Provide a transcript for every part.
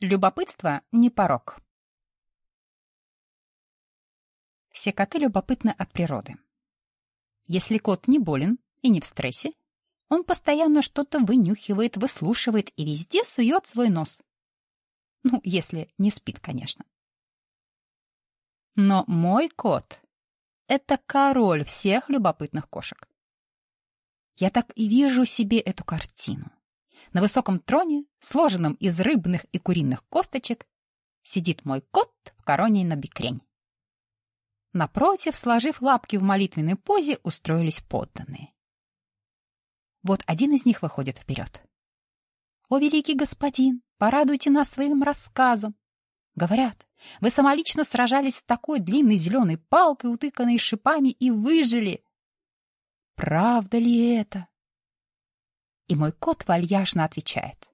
Любопытство не порог. Все коты любопытны от природы. Если кот не болен и не в стрессе, он постоянно что-то вынюхивает, выслушивает и везде сует свой нос. Ну, если не спит, конечно. Но мой кот — это король всех любопытных кошек. Я так и вижу себе эту картину. На высоком троне, сложенном из рыбных и куриных косточек, сидит мой кот в короне на бикрень. Напротив, сложив лапки в молитвенной позе, устроились подданные. Вот один из них выходит вперед. «О, великий господин, порадуйте нас своим рассказом!» Говорят, вы самолично сражались с такой длинной зеленой палкой, утыканной шипами, и выжили. Правда ли это? И мой кот вальяжно отвечает.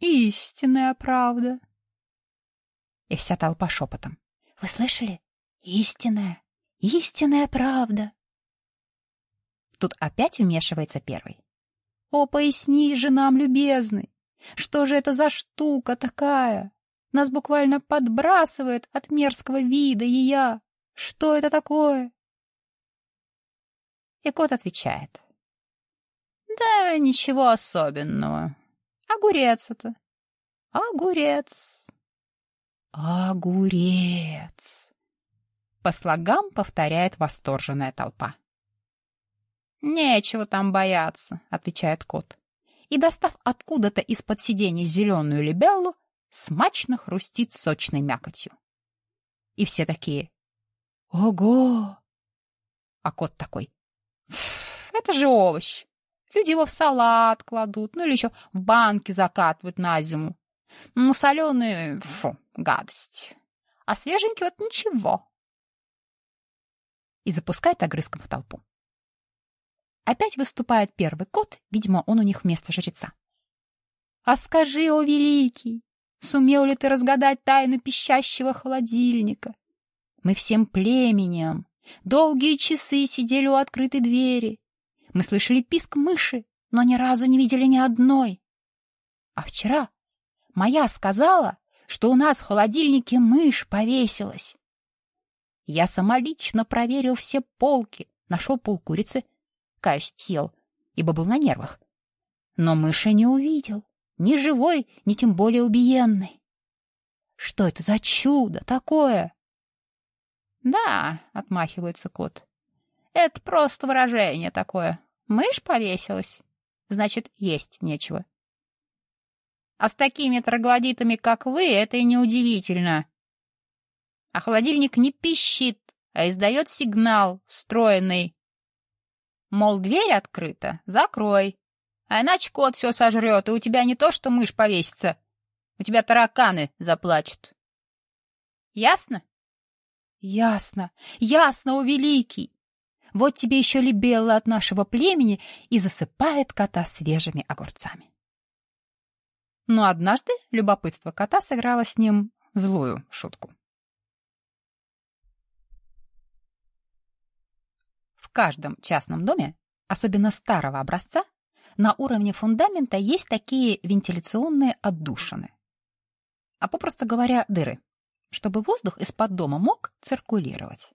«Истинная правда». И вся толпа шепотом. «Вы слышали? Истинная, истинная правда». Тут опять вмешивается первый. «О, поясни же нам, любезный, что же это за штука такая? Нас буквально подбрасывает от мерзкого вида и я. Что это такое?» И кот отвечает. Ничего особенного. Огурец это. Огурец. Огурец. По слогам повторяет восторженная толпа. «Нечего там бояться», — отвечает кот. И, достав откуда-то из-под сиденья зеленую лебеллу, смачно хрустит сочной мякотью. И все такие «Ого!» А кот такой «Это же овощ!» Люди его в салат кладут, ну или еще в банки закатывают на зиму. Ну, соленые, фу, гадость. А свеженький вот ничего. И запускает огрызком в толпу. Опять выступает первый кот, видимо, он у них вместо жреца. «А скажи, о великий, сумел ли ты разгадать тайну пищащего холодильника? Мы всем племенем долгие часы сидели у открытой двери, мы слышали писк мыши, но ни разу не видели ни одной. А вчера моя сказала, что у нас в холодильнике мышь повесилась. Я самолично проверил все полки, нашел пол курицы, каюсь, сел, ибо был на нервах. Но мыши не увидел, ни живой, ни тем более убиенной. Что это за чудо такое? — Да, — отмахивается кот, это просто выражение такое. Мышь повесилась. Значит, есть нечего. А с такими троглодитами, как вы, это и неудивительно. А холодильник не пищит, а издает сигнал, встроенный. Мол, дверь открыта, закрой. А иначе кот все сожрет, и у тебя не то, что мышь повесится. У тебя тараканы заплачут. Ясно? Ясно, ясно, о великий! Вот тебе еще либелла от нашего племени и засыпает кота свежими огурцами. Но однажды любопытство кота сыграло с ним злую шутку. В каждом частном доме, особенно старого образца, на уровне фундамента есть такие вентиляционные отдушины. А попросту говоря, дыры, чтобы воздух из-под дома мог циркулировать.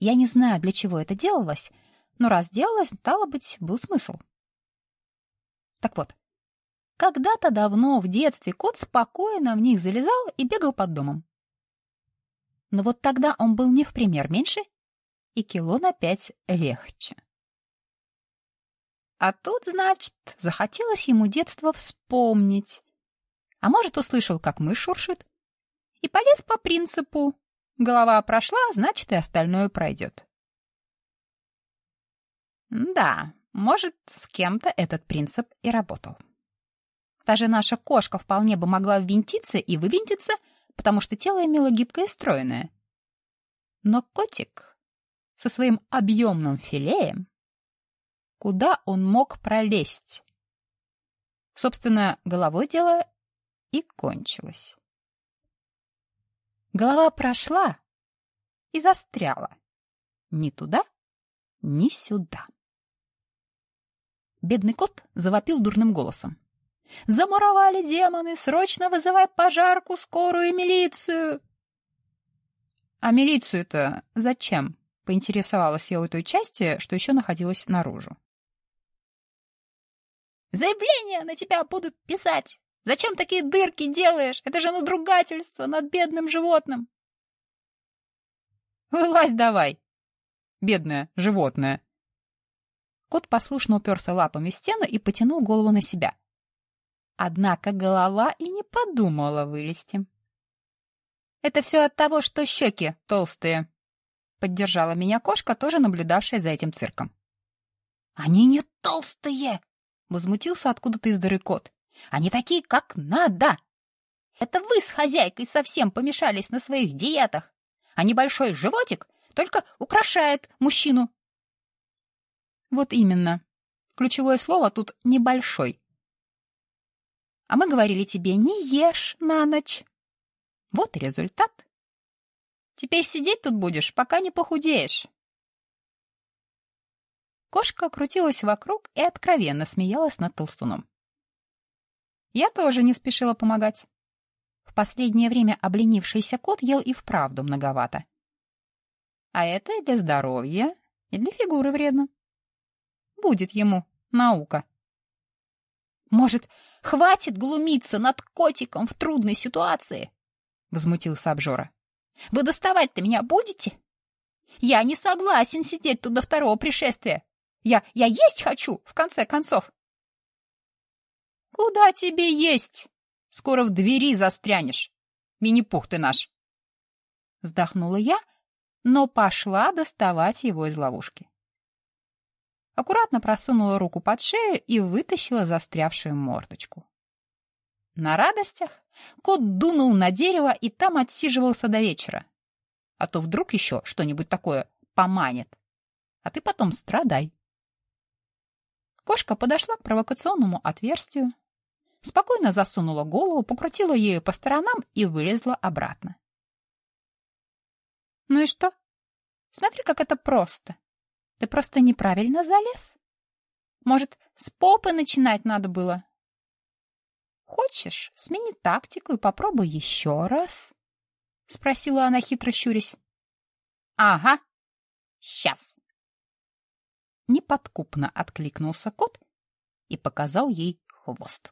Я не знаю, для чего это делалось, но раз делалось, стало быть, был смысл. Так вот, когда-то давно в детстве кот спокойно в них залезал и бегал под домом. Но вот тогда он был не в пример меньше и кило на пять легче. А тут, значит, захотелось ему детство вспомнить. А может, услышал, как мышь шуршит, и полез по принципу Голова прошла, значит, и остальное пройдет. Да, может, с кем-то этот принцип и работал. Даже наша кошка вполне бы могла ввинтиться и вывинтиться, потому что тело имело гибкое и стройное. Но котик со своим объемным филеем, куда он мог пролезть? Собственно, головой дело и кончилось. Голова прошла и застряла. Ни туда, ни сюда. Бедный кот завопил дурным голосом. Замуровали демоны! Срочно вызывай пожарку, скорую и милицию!» «А милицию-то зачем?» — поинтересовалась я у той части, что еще находилась наружу. «Заявление на тебя буду писать! Зачем такие дырки делаешь? Это же надругательство над бедным животным!» «Вылазь давай, бедное животное!» Кот послушно уперся лапами в стену и потянул голову на себя. Однако голова и не подумала вылезти. «Это все от того, что щеки толстые», — поддержала меня кошка, тоже наблюдавшая за этим цирком. «Они не толстые!» — возмутился откуда-то из дыры кот. «Они такие, как надо! Это вы с хозяйкой совсем помешались на своих диетах, а небольшой животик только украшает мужчину». «Вот именно. Ключевое слово тут «небольшой». А мы говорили тебе «не ешь на ночь». Вот и результат. Теперь сидеть тут будешь, пока не похудеешь. Кошка крутилась вокруг и откровенно смеялась над толстуном. Я тоже не спешила помогать. В последнее время обленившийся кот ел и вправду многовато. А это и для здоровья, и для фигуры вредно. Будет ему наука. Может, хватит глумиться над котиком в трудной ситуации? — возмутился обжора. «Вы доставать-то меня будете? Я не согласен сидеть тут до второго пришествия. Я, я есть хочу, в конце концов». «Куда тебе есть? Скоро в двери застрянешь. Мини-пух ты наш!» Вздохнула я, но пошла доставать его из ловушки. Аккуратно просунула руку под шею и вытащила застрявшую мордочку. На радостях кот дунул на дерево и там отсиживался до вечера. А то вдруг еще что-нибудь такое поманит. А ты потом страдай. Кошка подошла к провокационному отверстию, спокойно засунула голову, покрутила ею по сторонам и вылезла обратно. Ну и что? Смотри, как это просто. Ты просто неправильно залез. Может, с попы начинать надо было? «Хочешь, смени тактику и попробуй еще раз?» — спросила она, хитро щурясь. «Ага, сейчас!» Неподкупно откликнулся кот и показал ей хвост.